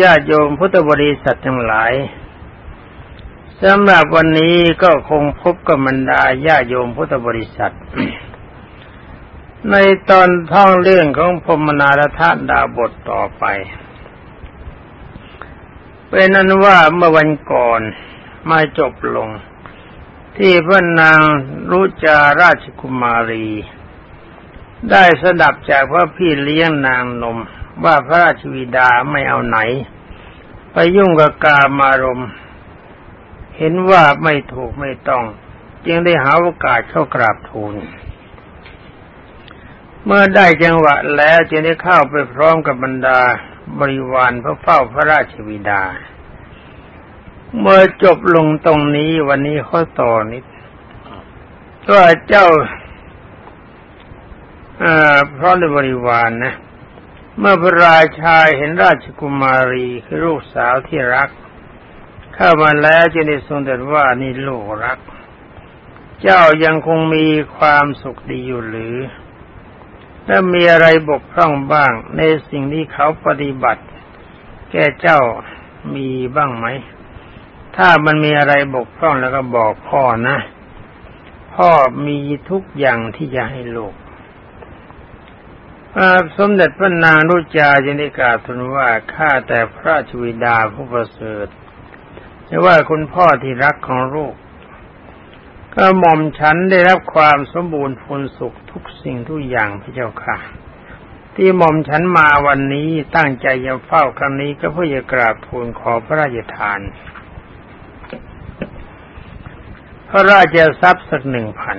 ญาติโยมพุทธบริษัททั้งหลายสำหรับวันนี้ก็คงพบกับบรรดาญาโยมพุทธบริษัท ในตอนท่องเรื่องของพมนาลธาดาบทต่อไป เป็นนั้นว่าเมื่อวันก่อนมาจบลง ที่พระนางรุจาราชกุมารี ได้สดับจากพระพี่เลี้ยงนางนม ว่าพระราชวิดาไม่เอาไหน ไปยุ่งกับกามารมณ์เห็นว่าไม่ถูกไม่ต้อง จึงได้หาโอกาสเข้ากราบทูล เมื่อได้จังหวะแล้วจึงได้เข้าไปพร้อมกับบรรดาบริวารพื่อเฝ้าพระราชวิดา เมื่อจบลงตรงนี้วันนี้ข้อต่อนิดก็เจ้าเพราะในบริวารนนะ เมื่อพระราชาเห็นราชกุมารีคือลูกสาวที่รัก เข้ามาแล้วจะได้ทรงตรัสว่านี่ลูกรัก เจ้ายังคงมีความสุขดีอยู่หรือและมีอะไรบกพร่องบ้างในสิ่งที่เขาปฏิบัติ แก่เจ้ามีบ้างไหม ถ้ามันมีอะไรบกพร่องแล้วก็บอกพ่อนะ พ่อมีทุกอย่างที่จะให้ลูก สมเด็จพระนางรุจาจึงได้กาทูลว่าข้าแต่พระราชวิดาผู้ประเสริฐจะว่าคุณพ่อที่รักของลูกก็หม่อมฉันได้รับความสมบูรณ์พูนสุขทุกสิ่งทุกอย่างพระเจ้าค่ะ ที่หม่อมฉันมาวันนี้ตั้งใจจะเฝ้าครั้งนี้ก็เพื่อจะกราบทูลขอพระราชทาน พระราชทรัพย์สักหนึ่งพัน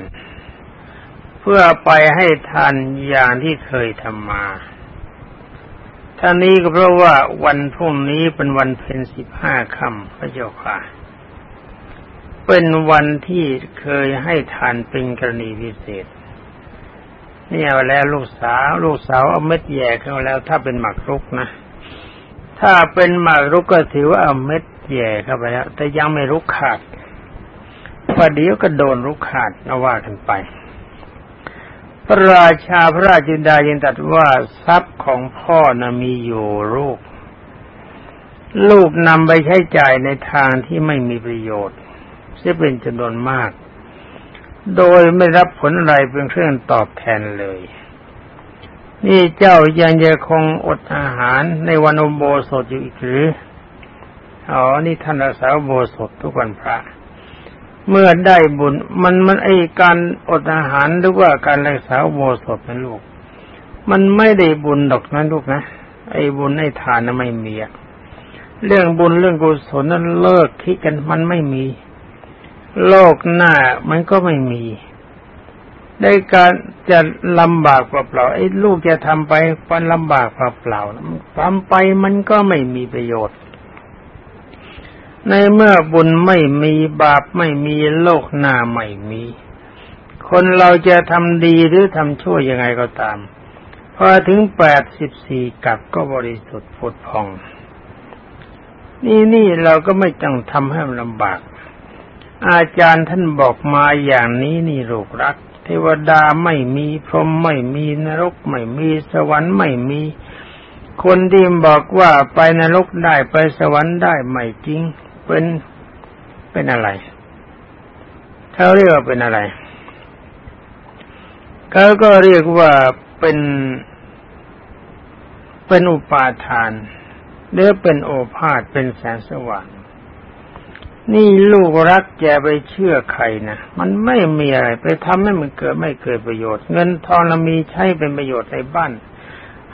พื่อไปให้ทานอย่างที่เคยทำมาท่านี้ก็เพราะว่าวันพรุ่งนี้เป็นวันเพ็ญสิบห้าค่ำพระเจ้าค่ะ เป็นวันที่เคยให้ทานเป็นกรณีพิเศษ เนี่ยแล้วลูกสาวลูกสาวเอาเม็ดแย่เข้าแล้ว ถ้าเป็นหมักรุกนะ ถ้าเป็นหมากรุกก็ถือว่าเอาเม็ดแย่เข้าไปแล้ว แต่ยังไม่รุกขาดว่าเดี๋ยวก็โดนรุกขาดนะว่ากันไป พระราชาพระราชินดายังตรัสว่าทรัพย์ของพ่อนะมีอยู่ลูก ลูกนำไปใช้จ่ายในทางที่ไม่มีประโยชน์จะเป็นจำนวนมาก โดยไม่รับผลอะไรเป็นเครื่องตอบแทนเลย นี่เจ้ายังจะคงอดอาหารในวันอโบสถอยู่อีกหรืออ๋อ นี่ท่านรักษาโบสถทุกวันพระ เมื่อได้บุญมันมันไอการอดอาหารหรือว่าการรักษาโมสดเป็นลูก มันไม่ได้บุญดอกนั้นลูกนะ ไอ้บุญไอ้ทานนั้นไม่มีอะเรื่องบุญเรื่องกุศลนั้นเลิกคิดกันมันไม่มี โลกหน้ามันก็ไม่มี ได้การจะลำบากเปล่าๆไอ้ลูกจะทำไปมันลำบากเปล่าๆทำไปมันก็ไม่มีประโยชน์ ในเมื่อบุญไม่มีบาปไม่มีโลกหน้าไม่มี คนเราจะทำดีหรือทำชั่วยังไงก็ตาม พอถึงแปดสิบสี่กับก็บริสุทธิ์ผุดพอง นี่นี่เราก็ไม่จังทำให้มันลำบาก อาจารย์ท่านบอกมาอย่างนี้นี่ลูกรัก เทวดาไม่มีพรหมไม่มีนรกไม่มีสวรรค์ไม่มีคนที่บอกว่าไปนรกได้ไปสวรรค์ได้ไม่จริง เป็นเป็นอะไรเขาเรียกว่าเป็นอะไรเขาก็เรียกว่าเป็น เป็นอุปาทานหรือเป็นโอภาษเป็นแสงสว่าง นี่ลูกรักแกไปเชื่อใครนะมันไม่มีอะไรไปทำให้มันเกิดไม่เกิดประโยชน์ เงินทองเรามีใช้เป็นประโยชน์ในบ้าน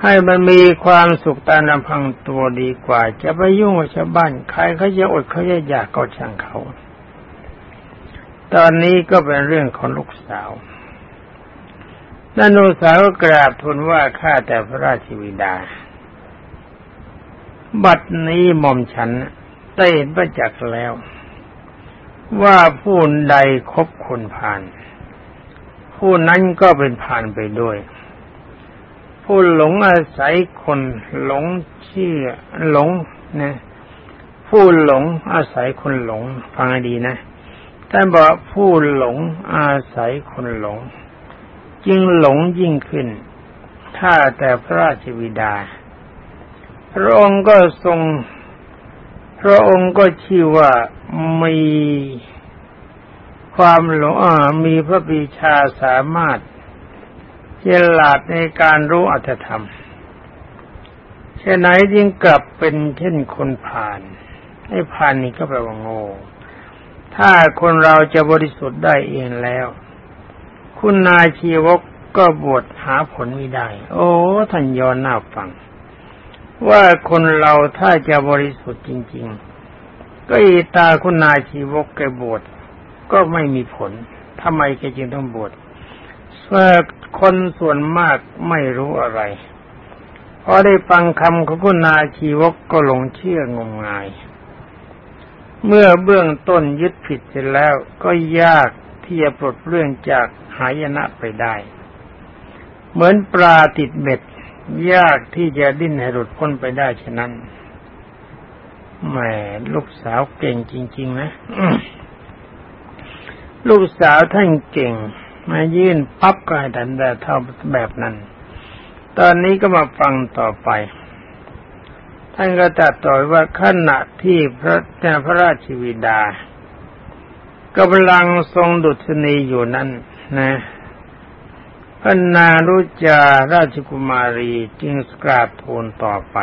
ให้มันมีความสุขตามลำพังตัวดีกว่า จะไปยุ่งกับชาวบ้านใครเขาจะอดเขาจะอยากก็ช่างเขา ตอนนี้ก็เป็นเรื่องของลูกสาวนันูสาวก็กราบทูลว่าข้าแต่พระราชวิดา บัดนี้หม่อมฉันได้เห็นประจักษ์แล้ว ว่าผู้ใดคบคนผ่าน ผู้นั้นก็เป็นผ่านไปด้วย ผู้หลงอาศัยคน หลงเชื่อ หลงนะผู้หลงอาศัยคนหลง ฟังให้ดีนะท่านบอกผู้หลงอาศัยคนหลง จึงหลงยิ่งขึ้น ถ้าแต่พระราชวิดา พระองค์ก็ทรง พระองค์ก็ชื่อว่ามีความหลงมีพระปีชาสามารถ เจลาดในการรู้อัตธรรมเช่นไหนจึงกลับเป็นเช่นคนผ่านไอ้ผ่านนี่ก็แปลว่าโง่ ถ้าคนเราจะบริสุทธิ์ได้เองแล้ว คุณนายชีวกก็บวชหาผลไม่ได้ โอ้ท่านย้อนหน้าฟัง ว่าคนเราถ้าจะบริสุทธิ์จริง ๆ ก็อีตาคุณนายชีวกแกบวชก็ไม่มีผลทำไมแกจึงต้องบวช เมื่อคนส่วนมากไม่รู้อะไรพอได้ฟังคำของคุณนาชีวกก็หลงเชื่องมงาย เมื่อเบื้องต้นยึดผิดเสร็จแล้วก็ยากที่จะปลดเรื่องจากหายนะไปได้ เหมือนปลาติดเบ็ด ยากที่จะดิ้นให้หลุดพ้นไปได้ฉะนั้นแหมลูกสาวเก่งจริง ๆ นะ ลูกสาวท่านเก่ง มายื่นปั๊บก็ให้ทันแต่เท่าแบบนั้น ตอนนี้ก็มาฟังต่อไป ท่านก็ตัดต่อว่าขณะที่พระเจ้าพระราชวิดากำลังทรงดุษณีอยู่นั้นนะพระนารุจาราชกุมารีจึงกราบทูลต่อไป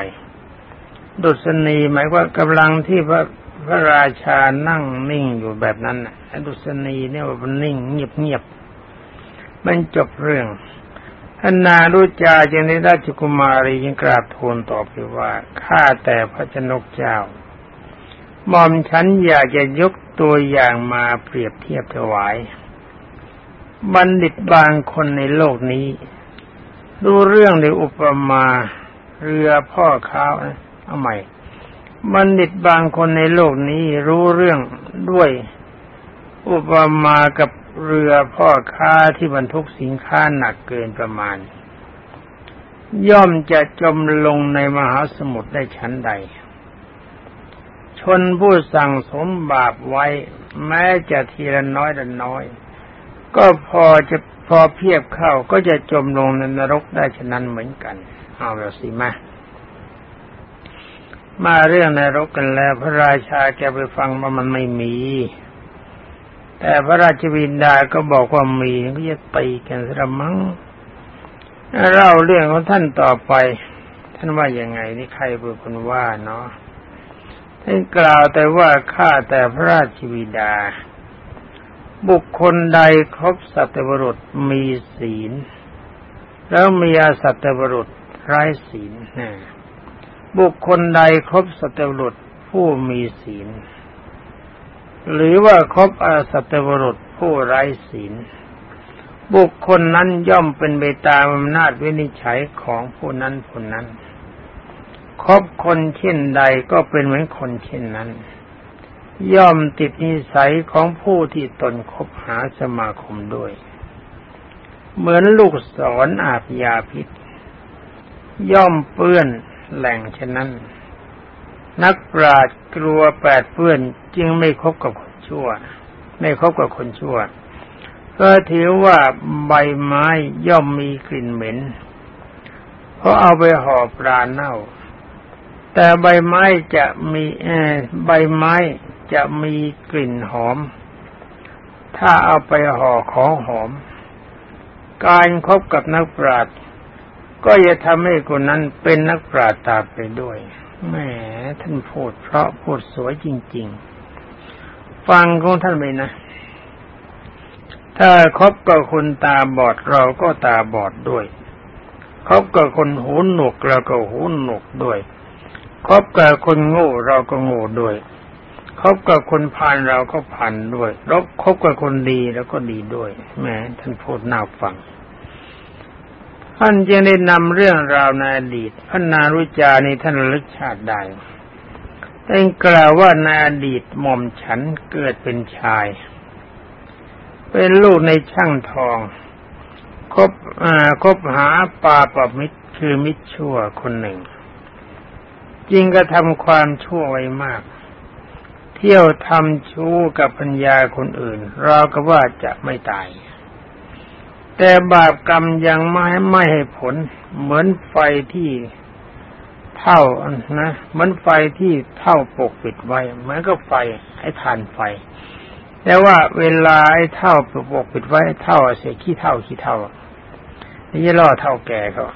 ดุษณีหมายว่ากำลังที่พระพระราชานั่งนิ่งอยู่แบบนั้นดุษณีเนี่ยว่ามันนิ่งเงียบเงียบ มันจบเรื่องท่านนารุจาจึงได้ราชกุมารียังกราบทูลตอบไปว่าข้าแต่พระชนกเจ้ามอมฉันอยากจะยกตัวอย่างมาเปรียบเทียบถวาย บัณฑิตบางคนในโลกนี้ ดูเรื่องในอุปมาเรือพ่อค้าเอาใหม่ บัณฑิตบางคนในโลกนี้รู้เรื่องด้วยอุปมากับ เรือพ่อค้าที่บรรทุกสินค้าหนักเกินประมาณ ย่อมจะจมลงในมหาสมุทรได้ชั้นใด ชนผู้สั่งสมบาปไว้ แม้จะทีละน้อยละน้อย ก็พอจะพอเพียบเข้าก็จะจมลงในนรกได้ฉะนั้นเหมือนกัน เอาแล้วสิมามาเรื่องนรกกันแล้ว พระราชาแกไปฟังว่ามันไม่มี แต่พระราชวินดาก็บอกว่ามีก็จะตีกันสระมังเล่าเรื่องของท่านต่อไป ท่านว่ายังไงนี่ใครเป็นคนว่าเนาะท่านกล่าวแต่ว่าข้าแต่พระราชวิดา บุคคลใดครบสัตวรุษมีศีล แล้วมีอาสัตวรุษไร้ศีลนะบุคคลใดครบสัตวรุษผู้มีศีล หรือว่าครบอาสัตวรุษผู้ไร้ศีล บุคคลนั้นย่อมเป็นไปตามอำนาจวินิจฉัยของผู้นั้นผู้นั้น คบคนเช่นใดก็เป็นเหมือนคนเช่นนั้น ย่อมติดนิสัยของผู้ที่ตนคบหาสมาคมด้วย เหมือนลูกศรออาบยาพิษ ย่อมเปื้อนแหล่งเช่นนั้น นักปราชญ์กลัวแปดเพื่อน จึงไม่คบกับคนชั่ว ไม่คบกับคนชั่ว ก็ถือว่าใบไม้ย่อมมีกลิ่นเหม็น เพราะเอาไปห่อปลาเน่า แต่ใบไม้จะมีใบไม้จะมีกลิ่นหอม ถ้าเอาไปห่อของหอม การคบกับนักปราชญ์ก็จะทำให้คนนั้นเป็นนักปราชญ์ตาไปด้วยแหมท่านพูดเพราะพูดสวยจริง ๆ ฟังของท่านไปนะ ถ้าคบกับคนตาบอดเราก็ตาบอดด้วยคบกับคนหูหนวกเราก็หูหนวกด้วยคบกับคนโง่เราก็โง่ด้วยคบกับคนพานเราก็พันด้วยรบคบกับคนดีแล้วก็ดีด้วยแหมท่านพูดน่าฟังท่านจึงได้นำเรื่องราวในอดีตพระนารุจานี้ท่านลึกชาติได้ ท่านกล่าวว่าในอดีตหม่อมฉันเกิดเป็นชาย เป็นลูกในช่างทองคบคบหาปาปมิตรคือมิตรชั่วคนหนึ่งจริงก็ทำความชั่วไว้มาก เที่ยวทำชู้กับพัญญาคนอื่น เราก็ว่าจะไม่ตาย แต่บาปกรรมยังไม่ไม่ให้ผลเหมือนไฟที่ เท่านะมันไฟที่เท่าปกปิดไว้เหมือนก็ไฟไอ้ทานไฟ แต่ว่าเวลาไอ้เท่าปกปิดไว้เท่าเสียขี้เท่าขี้เท่านี่ล่อเท่าแก่เขา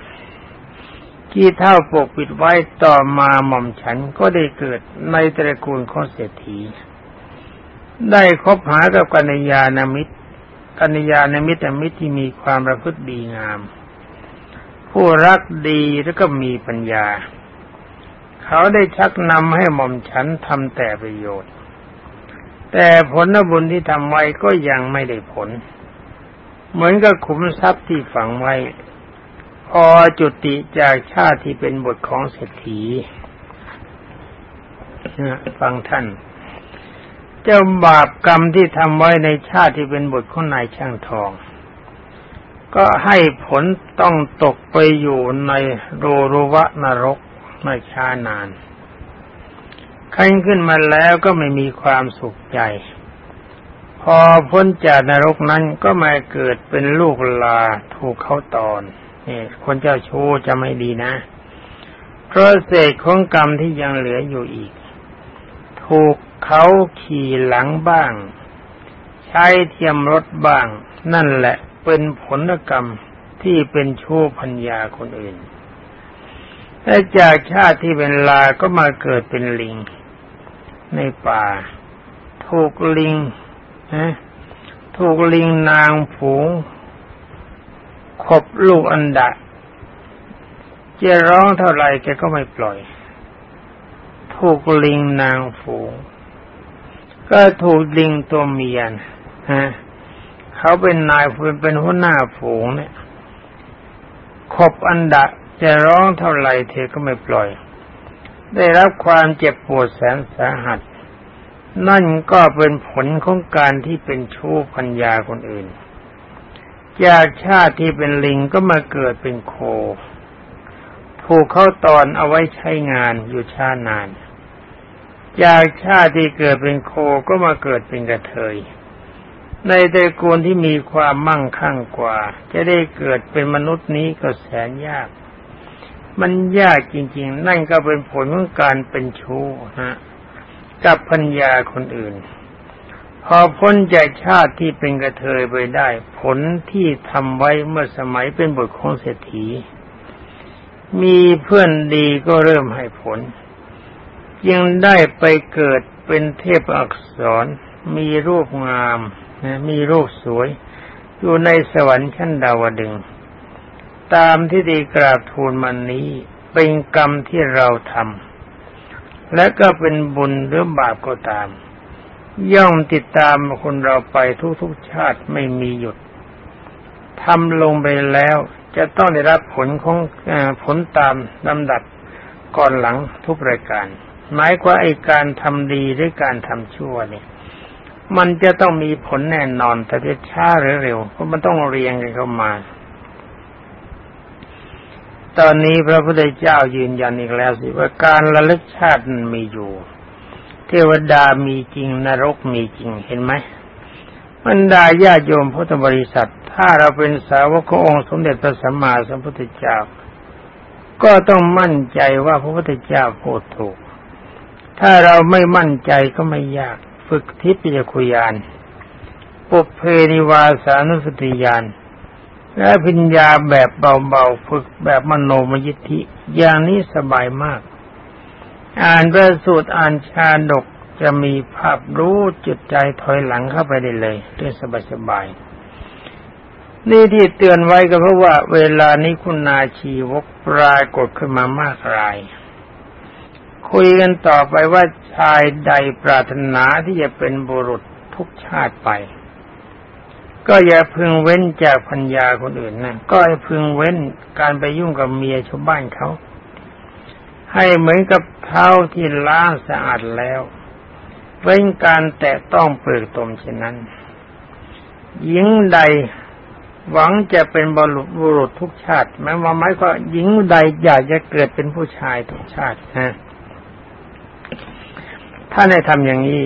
ขี้เท่าปกปิดไว้ต่อมาหม่อมฉันก็ได้เกิดในตระกูลของเศรษฐี ได้คบหากับกัญญาณมิตรกัญญาณมิตรมิตรที่มีความประพฤติดีงาม ผู้รักดีแล้วก็มีปัญญา เขาได้ชักนำให้หม่อมฉันทำแต่ประโยชน์ แต่ผลบุญที่ทำไว้ก็ยังไม่ได้ผล เหมือนกับขุมทรัพย์ที่ฝังไว้ พอจุติจากชาติที่เป็นบทของเศรษฐีฟังท่าน เจ้าบาปกรรมที่ทำไว้ในชาติที่เป็นบทของนายช่างทอง ก็ให้ผลต้องตกไปอยู่ในโรรวะนรก ไม่ช้านานขั้นขึ้นมาแล้วก็ไม่มีความสุขใจ พอพ้นจากนรกนั้นก็มาเกิดเป็นลูกลาถูกเขาตอนนี่คนเจ้าชู้จะไม่ดีนะ เพราะเศษของกรรมที่ยังเหลืออยู่อีก ถูกเขาขี่หลังบ้าง ใช้เทียมรถบ้าง นั่นแหละเป็นผลกรรมที่เป็นชู้พัญญาคนอื่น และจากชาติที่เป็นลาก็มาเกิดเป็นลิง ในป่า ถูกลิงนะถูกลิงนางผูงขบลูกอันดะจะร้องเท่าไรแกก็ไม่ปล่อย ถูกลิงนางฝูง ก็ถูกลิงตัวเมียนฮะเขาเป็นนายเป็นหัวหน้าฝูงเนี่ย ขบอันดะ จะร้องเท่าไหร่เธอก็ไม่ปล่อย ได้รับความเจ็บปวดแสนสาหัส นั่นก็เป็นผลของการที่เป็นชู้พัญญาคนอื่น จากชาติที่เป็นลิงก็มาเกิดเป็นโคถูกเข้าตอนเอาไว้ใช้งานอยู่ชาตินาน จากชาติที่เกิดเป็นโคก็มาเกิดเป็นกระเทย ในตระกูลที่มีความมั่งคั่งกว่า จะได้เกิดเป็นมนุษย์นี้ก็แสนยาก มันยากจริง ๆ นั่นก็เป็นผลของการเป็นชู้ฮะกับพัญญาคนอื่น พอพ้นจากชาติที่เป็นกระเทยไปได้ ผลที่ทำไว้เมื่อสมัยเป็นบทของเศรษฐี มีเพื่อนดีก็เริ่มให้ผล ยังได้ไปเกิดเป็นเทพอักษร มีรูปงาม มีรูปสวย อยู่ในสวรรค์ชั้นดาวดึง ตามที่ได้กราบทูลมันนี้เป็นกรรมที่เราทำและก็เป็นบุญหรือบาปก็ตาม ย่อมติดตามคนเราไปทุกๆชาติไม่มีหยุดทำลงไปแล้วจะต้องได้รับผลของอผลตามลำดับก่อนหลังทุกรายการ หมายว่าไอการทำดีหรือการทำชั่วเนี่ยมันจะต้องมีผลแน่นอนแต่จะช้าหรือเร็วเพราะมันต้องเรียงกันเข้ามา ตอนนี้พระพุทธเจ้ายืนยันอีกแล้วสิว่าการระลึกชาติมีอยู่ เทวดามีจริงนรกมีจริงเห็นไหมบรรดาญาโยมพุทธบริษัท ถ้าเราเป็นสาวกขององค์สมเด็จพระสัมมาสัมพุทธเจ้า ก็ต้องมั่นใจว่าพระพุทธเจ้าพูดถูก ถ้าเราไม่มั่นใจก็ไม่ยาก ฝึกทิพยคุยานปุเพนิวาสานุสติยาน และพิญญาแบบเบาๆฝึกแบบมโนมยิทธิ อย่างนี้สบายมาก อ่านพระสูตรอ่านชาดกจะมีภาพรู้จุดใจถอยหลังเข้าไปได้เลยเรื่องสบายๆนี่ที่เตือนไว้ก็เพราะว่า เวลานี้คุณนาชีวกปรากฏขึ้นมามากราย คุยกันต่อไปว่าชายใดปรารถนาที่จะเป็นบุรุษทุกชาติไป ก็อย่าพึงเว้นจากพัญญาคนอื่นนะก็ให้พึงเว้นการไปยุ่งกับเมียชาวบ้านเขา ให้เหมือนกับเท้าที่ล้างสะอาดแล้ว เว้นการแตะต้องเปลือกตมเช่นนั้น หญิงใดหวังจะเป็นบรุษบุรุษทุกชาติหมายว่าหมายก็หญิงใดอยากจะเกิดเป็นผู้ชายทุกชาตินะถ้าในทำอย่างนี้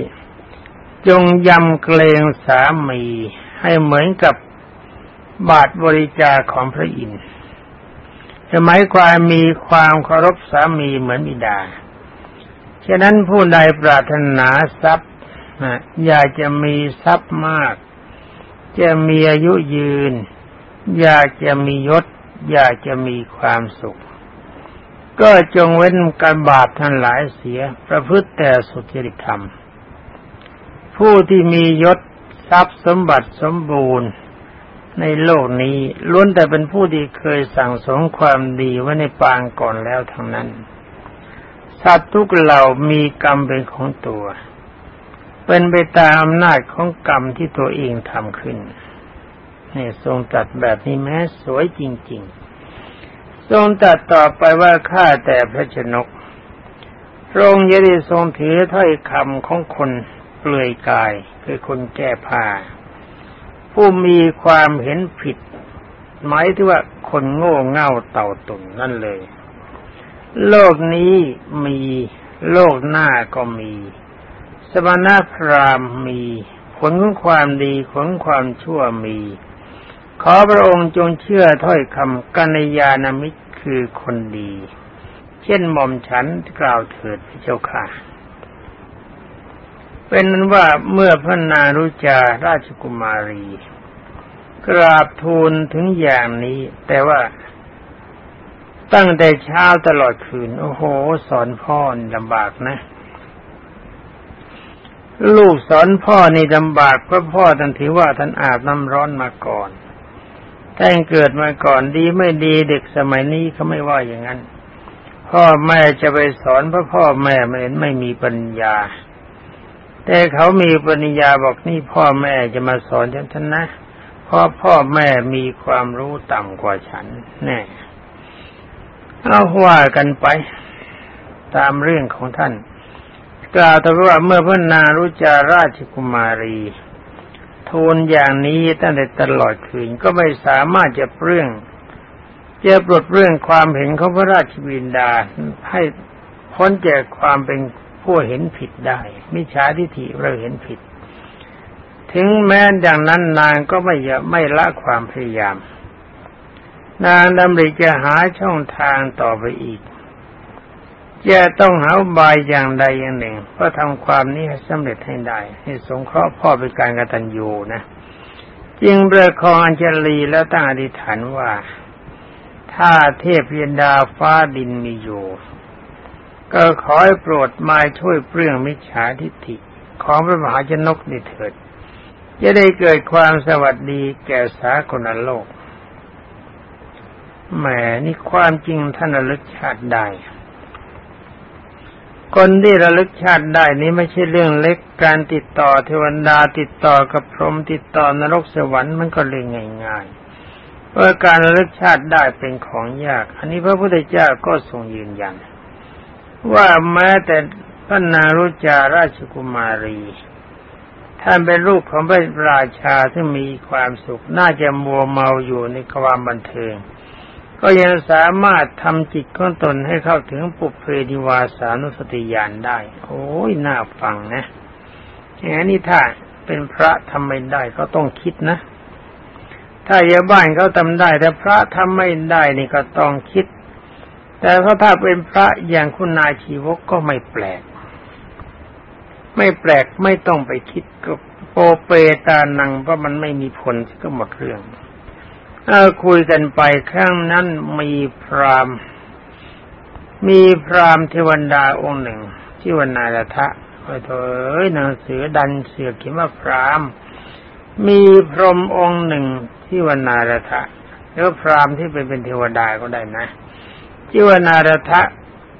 จงยำเกรงสามี ให้เหมือนกับบาทบริจาของพระอินทร์จะหมายความมีความเคารพสามีเหมือนบิดา ฉะนั้นผู้ใดปรารถนาทรัพย์อยากจะมีทรัพย์มาก จะมีอายุยืน อยากจะมียศ อยากจะมีความสุข ก็จงเว้นการบาปทั้งหลายเสีย ประพฤติแต่สุจริตธรรม ผู้ที่มียศ ทรัพย์สมบัติสมบูรณ์ในโลกนี้ล้วนแต่เป็นผู้ที่เคยสั่งสมความดีไว้ในปางก่อนแล้วทั้งนั้น สัตว์ทุกเหล่ามีกรรมเป็นของตัว เป็นไปตามอำนาจของกรรมที่ตัวเองทำขึ้นนี่ทรงตัดแบบนี้แม้สวยจริง ๆ ทรงตัดต่อไปว่าข้าแต่พระชนกพระองค์ยังได้ทรงถือถ้อยคำของคนเปลือยกาย คือคนแก้ผ้าผู้มีความเห็นผิด หมายถึงว่าคนโง่เง่าเต่าตุ่นนั่นเลย โลกนี้มีโลกหน้าก็มี สมณพราหมณ์มี ผลของความดีผลความชั่วมี ขอพระองค์จงเชื่อถ้อยคำกัญญาณมิตรคือคนดี เช่นหม่อมฉันกล่าวเถิดพระเจ้าค่ะ เป็นนั้นว่าเมื่อพระนารุจาราชกุมารี กราบทูลถึงอย่างนี้ แต่ว่าตั้งแต่เช้าตลอดคืน โอ้โห สอนพ่อลำบากนะ ลูกสอนพ่อนี่ลำบากเพราะพ่อท่านถือว่าท่านอาบน้ำร้อนมาก่อนแต่งเกิดมาก่อนดีไม่ดีเด็กสมัยนี้เขาไม่ว่าอย่างนั้น พ่อแม่จะไปสอนเพราะพ่อแม่ไม่ไม่มีปัญญา แต่เขามีปัญญาบอกนี่พ่อแม่จะมาสอนฉันท่านนะเพราะพ่อแม่มีความรู้ต่ำกว่าฉัน แน่เอาว่ากันไปตามเรื่องของท่าน กล่าวแต่ว่าเมื่อพระนารุจาราชกุมารีทูลอย่างนี้ตั้งแต่ตลอดคืนก็ไม่สามารถจะเปรื่องจะปลดเรื่องความเห็นของพระราชบินดาให้พ้นจากความเป็น ผู้เห็นผิดได้ มิจฉาทิฏฐิเราเห็นผิด ถึงแม้ดังนั้นนางก็ไม่ไม่ละความพยายาม นางดำริจะหาช่องทางต่อไปอีก จะต้องหาบายอย่างใดอย่างหนึ่งเพื่อทำความนี้ให้สำเร็จให้ได้ ให้สงเคราะห์พ่อเป็นการกตัญญูนะจึงเบรคองอัญชลีแล้วตั้งอธิษฐานว่า ถ้าเทพยนดาฟ้าดินมีอยู่ ก็ขอให้โปรดมาช่วยเปลื้องมิจฉาทิฏฐิของพระมหาชนกนี่เถิด จะได้เกิดความสวัสดีแก่สากลโลกแหมนี่ความจริงท่านระลึกชาติได้ คนที่ระลึกชาติได้นี้ไม่ใช่เรื่องเล็กการติดต่อเทวดาติดต่อกับพรหมติดต่อนรกสวรรค์มันก็เรื่องง่ายๆเพราะการระลึกชาติได้เป็นของยาก อันนี้พระพุทธเจ้าก็ทรงยืนยัน ว่าแม้แต่พระนารุจาราชกุมารี ท่านเป็นลูกของพระราชาที่มีความสุข น่าจะมัวเมาอยู่ในความบันเทิง ก็ยังสามารถทำจิตของตนให้เข้าถึงปุเพนิวาสานุสติญาณได้ โอ้ยน่าฟังนะอย่นี้ถ้าเป็นพระทำไม่ได้ก็ต้องคิดนะ ถ้าอย่าบ้านเขาทำได้ แต่พระทำไม่ได้นี่ก็ต้องคิด แต่ถ้าถ้าเป็นพระอย่างคุณนายชีวกก็ไม่แปลก ไม่แปลกไม่ต้องไปคิดก็โปเปตานังเพราะมันไม่มีผลก็หมดเรื่องเออคุยกันไปครั้งนั้นมีพรามมีพรามเทวันดาองค์หนึ่งชื่อวนาลทะไปเถอยหนังสือดันเสือเขียนว่าพรามมีพรหมองค์หนึ่งที่วนาลทะแล้วพรามที่เป็นเป็นเทวดาก็ได้นะ จิวนารทะ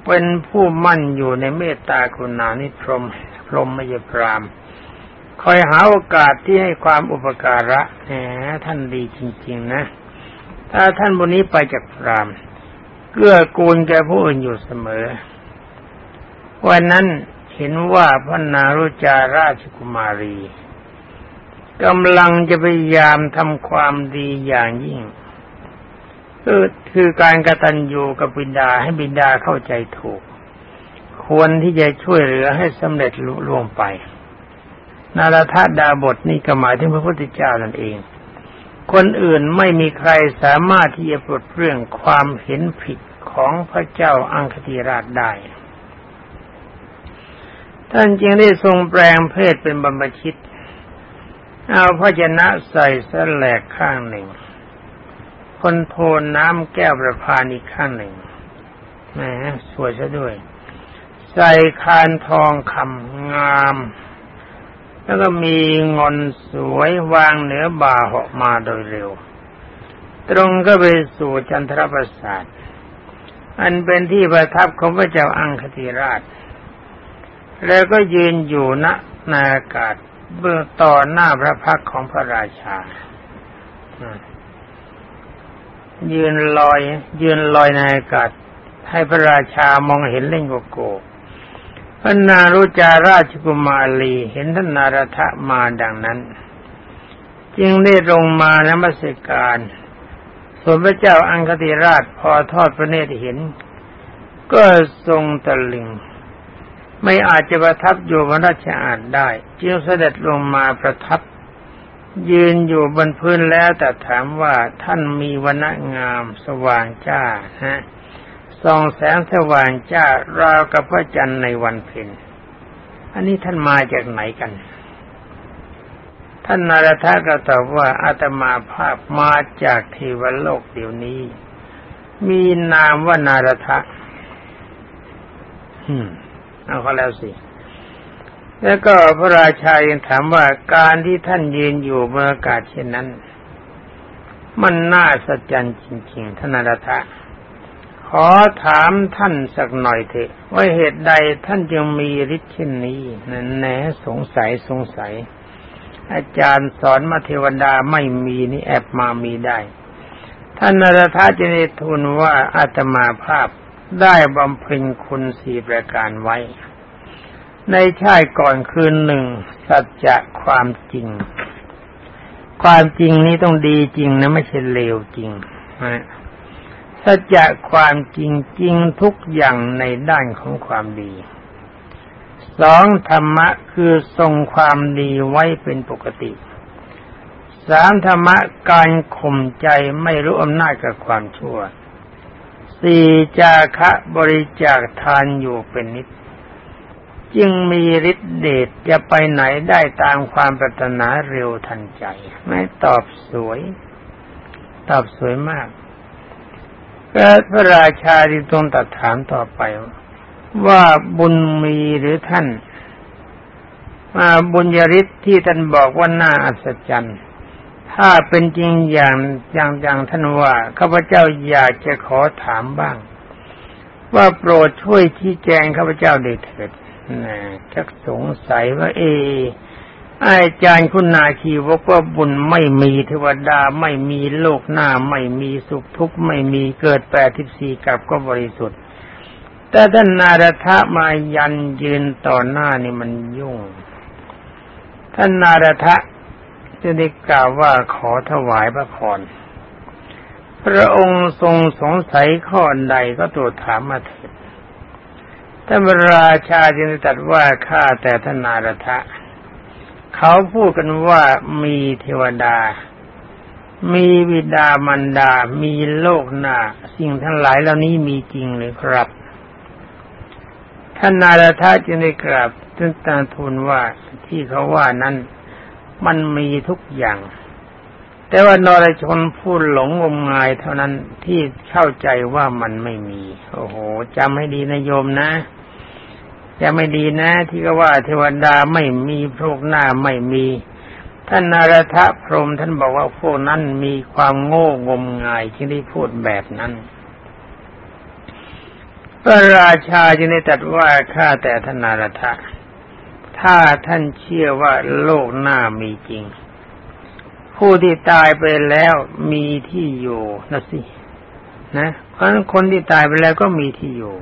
เป็นผู้มั่นอยู่ในเมตตาคุณานิพรมพรหมมยพรามคอยหาโอกาสที่ให้ความอุปการะแหมท่านดีจริง ๆ นะ ถ้าท่านบุนี้ไปจากพรามเกื้อกูลแก่ผู้อื่นอยู่เสมอ วันนั้นเห็นว่าพระนารุจาราชกุมารีกำลังจะพยายามทำความดีอย่างยิ่ง คือคือการกระตันยูกับบิดาให้บิดาเข้าใจถูก ควรที่จะช่วยเหลือให้สำเร็จลุล่วงไป นารทาดาบทนี่ก็หมายถึงพระพุทธเจ้านั่นเอง คนอื่นไม่มีใครสามารถที่จะปลดเรื่องความเห็นผิดของพระเจ้าอังคติราชได้ ท่านจึงได้ทรงแปลงเพศเป็นบรรพชิต เอาพระชนะใส่สแลกข้างหนึ่ง คนโทนน้ำแก้วประพานอีกข้างหนึ่งแหมสวยซะด้วย ใส่คานทองคำงาม แล้วก็มีงอนสวยวางเหนือบ่าหอกมาโดยเร็ว ตรงก็ไปสู่จันทรประสาทอันเป็นที่ประทับของพระเจ้าอังคติราช แล้วก็ยืนอยู่ณนาอากาศเบื้องต่อหน้าพระพักของพระราชา ยืนลอย ยืนลอยในอากาศ ให้พระราชามองเห็นเล่งโกโกพระนารุจาราชกุมารีเห็นท่านนารทะมาดังนั้น จึงได้ลงมานมัสการส่วนพระเจ้าอังคติราชพอทอดพระเนตรเห็น ก็ทรงตะลึง ไม่อาจจะประทับอยู่บนราชอาณได้ จึงเสด็จลงมาประทับ ยืนอยู่บนพื้นแล้วแต่ถามว่าท่านมีวณะงามสว่างจ้าฮะส่องแสงสว่างจ้าราวกับพระจันทร์ในวันเพ็ญอันนี้ท่านมาจากไหนกัน ท่านนารถาก็ตอบว่าอาตมาภาพมาจากเทวโลกเดี๋ยวนี้ มีนามว่านารทะอืมเอาเขาแล้วสิ แล้วก็พระราชายังถามว่าการที่ท่านยืนอยู่บนอากาศเช่นนั้น มันน่าสัจจันจริงๆท่านนารทะขอถามท่านสักหน่อยเถอะว่าเหตุใดท่านจึงมีฤทธิ์เช่นนี้นั่นแน่สงสัยสงสัย อาจารย์สอนมาเทวดาไม่มีนี่แอบมามีได้ ท่านนรธาจะได้ทูลว่าอาตมาภาพได้บำเพ็ญคุณสี่ประการไว้ ในชาติก่อนคืนหนึ่งสัจจะความจริง ความจริงนี้ต้องดีจริงนะไม่ใช่เลวจริงนะสัจจะความจริงจริงทุกอย่างในด้านของความดีสองธรรมะคือทรงความดีไว้เป็นปกติสามธรรมะการข่มใจไม่รู้อำนาจกับความชั่วสี่จาคะบริจาคทานอยู่เป็นนิด จึงมีฤทธิเดชจะไปไหนได้ตามความปรารถนาเร็วทันใจ ไม่ตอบสวย ตอบสวยมากพระราชาที่ทรงตัดถามต่อไปว่าบุญมีหรือท่านมาบุญยริศที่ท่านบอกว่าน่าอัศจรรย์ ถ้าเป็นจริงอย่างอย่างอย่างท่านว่าข้าพเจ้าอยากจะขอถามบ้าง ว่าโปรดช่วยที่แจงข้าพเจ้าได้เถิด นะจักสงสัยว่า เออาจารย์คุณนาคีบอกว่าบุญไม่มีเทวดาไม่มีโลกหน้าไม่มีสุขทุกข์ไม่มีเกิดแปดทิบสี่กับก็บริสุทธิ์ แต่ท่านนารทะมายันยืนต่อหน้านี่มันยุ่ง ท่านนารทะจะได้กล่าวว่าขอถวายพระพรพระองค์ทรงสงสัยข้อใดก็ตรวจถามมาเถิด ท่านราชาจึงตรัสว่าข้าแต่ท่านนารทะ เขาพูดกันว่ามีเทวดา มีวิดามันดา มีโลกหน้า สิ่งทั้งหลายเหล่านี้มีจริงหรือครับ ท่านนาราธาจึงได้กราบตึ้งตาทูลว่าที่เขาว่านั้นมันมีทุกอย่าง แต่ว่านรชนพูดหลงงมงายเท่านั้นที่เข้าใจว่ามันไม่มี โอ้โหจำให้ดีนะโยมนะ จะไม่ดีนะ ที่ก็ว่าเทวดาไม่มีพวกหน้าไม่มี ท่านนารทะพรมท่านบอกว่าพวกนั้นมีความโง่งมงายที่ได้พูดแบบนั้นพระราชาจึงได้ตรัสว่าข้าแต่ท่านนารทะถ้าท่านเชื่อว่าโลกหน้ามีจริง ผู้ที่ตายไปแล้วมีที่อยู่นะสินะเพราะคนที่ตายไปแล้วก็มีที่อยู่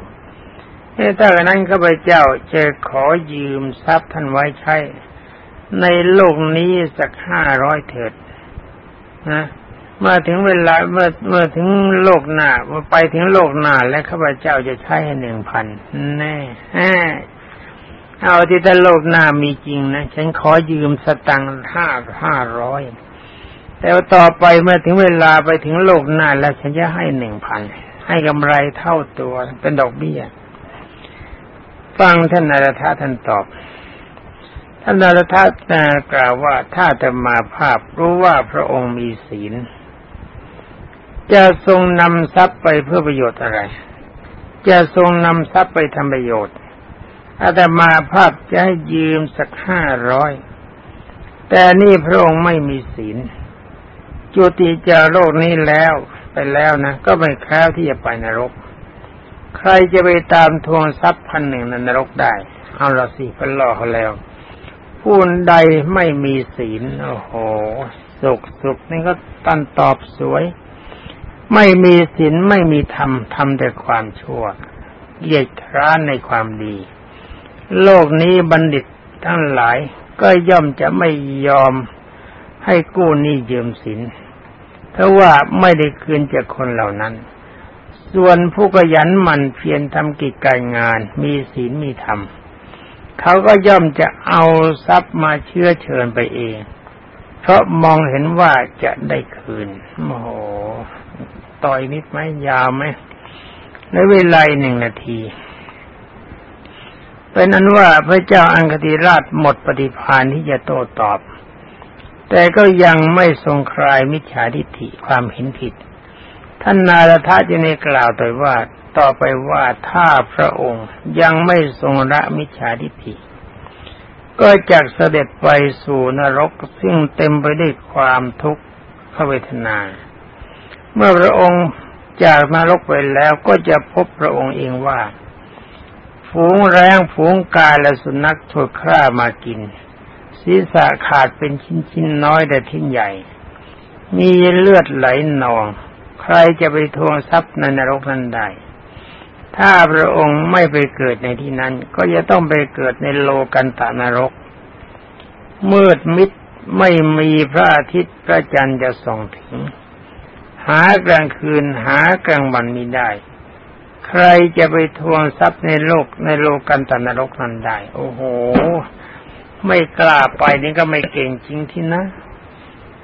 ถ้าอย่นั้นข้าพเจ้าจะขอยืมทรัพย์ท่านไว้ใช้ ในโลกนี้สักห้าร้อยเถิดนะเมื่อถึงเวลาเมื่อเมื่อถึงโลกหน้าเมื่อไปถึงโลกหน้าแล้วข้าพเจ้าจะใช้ห้หนึ่งพันแน่เอาที่ถ้าโลกหน้ามีจริงนะฉันขอยืมสตังค์ห้าห้าร้อยแต่ว่าต่อไปเมื่อถึงเวลาไปถึงโลกหน้าแล้วฉันจะให้หนึ่งพันให้กำไรเท่าตัวเป็นดอกเบี้ย ฟังท่านนารทาท่านตอบ ท่านนารทากล่าวว่าถ้าจะมาภาพรู้ว่าพระองค์มีศีล จะทรงนำทรัพย์ไปเพื่อประโยชน์อะไร จะทรงนำทรัพย์ไปทำประโยชน์อาตมาภาพจะให้ยืมสักห้าร้อยแต่นี่พระองค์ไม่มีศีล จุติจากโลกนี้แล้วไปแล้วนะ ก็ไม่แคล้วที่จะไปนรก ใครจะไปตามทวงทรัพย์พันหนึ่งในนรกได้ เอาละสิพันล่อเขาแล้ว ผู้ใดไม่มีศีล โอ้โห สุขสุขนี่ก็ตันตอบสวย ไม่มีศีลไม่มีธรรมทำแต่ความชั่วเกียดคร้านในความดี โลกนี้บัณฑิตทั้งหลายก็ย่อมจะไม่ยอมให้กู้หนี้ยืมสินเพราะว่าไม่ได้คืนจากคนเหล่านั้น ส่วนผู้ขยันหมั่นเพียรทำกิจการงาน มีศีลมีธรรมเขาก็ย่อมจะเอาทรัพย์มาเชื้อเชิญไปเอง เพราะมองเห็นว่าจะได้คืนโอ้โหต่อยนิดไหมยาวไหมในเวลาหนึ่งนาที เป็นนั้นว่าพระเจ้าอังคติราชหมดปฏิภาณที่จะโต้ตอบ แต่ก็ยังไม่ทรงคลายมิจฉาทิฏฐิความเห็นผิด ท่านนารทะจะในกล่าวต่อว่า ต่อไปว่าถ้าพระองค์ยังไม่ทรงละมิจฉาทิฏฐิ ก็จะเสด็จไปสู่นรกซึ่งเต็มไปด้วยความทุกข์เวทนา เมื่อพระองค์จากนรกไปแล้วก็จะพบพระองค์เองว่า ฝูงแรงฝูงกาและสุนัขถูกฆ่ามากิน ศีรษะขาดเป็นชิ้นๆน้อยแต่ทิ้นใหญ่ มีเลือดไหลนอง รจะไปทวงทรัพย์ในนรกนั้นได้ ถ้าพระองค์ไม่ไปเกิดในที่นั้น ก็จะต้องไปเกิดในโลกันตานรก มืดมิดไม่มีพระอาทิตย์พระจันทร์จะส่องถึง หากลางคืนหากลางวันมีได้ ใครจะไปทวงทรัพย์ในโลกในโลกันตนรกนั้นได้ โอ้โห ไม่กล้าไปนี่ก็ไม่เก่งจริงที่นะ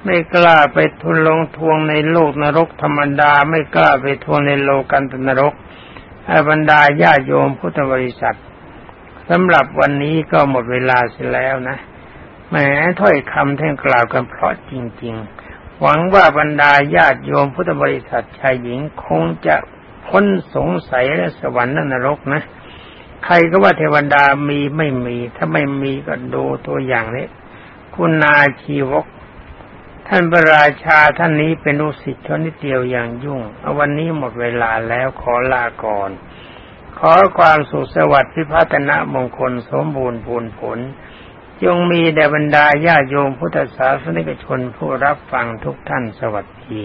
ไม่กล้าไปทุนลงทวงในโลกนรกธรรมดา ไม่กล้าไปทวงในโลกันตนรกอาบรรดาญาโยมพุทธบริษัทสำหรับวันนี้ก็หมดเวลาเสียแล้วนะแหมถ้อยคำท่านกล่าวกันเพราะจริง ๆ หวังว่าบรรดาญาติโยมพุทธบริษัทชายหญิงคงจะพ้นสงสัยและสวรรค์นรกนะ ใครก็ว่าเทวดามีไม่มี ถ้าไม่มีก็ดูตัวอย่างนี้ คุณนาชีวก ท่านพระราชาท่านนี้เป็นลูกศิษย์ชนิดเดียวอย่างยุ่ง เอาวันนี้หมดเวลาแล้วขอลาก่อน ขอความสุขสวัสดิ์พิพัฒนะมงคลสมบูรณ์ผลผล จงมีแด่บรรดาญาโยมพุทธศาสนิกชนผู้รับฟังทุกท่านสวัสดี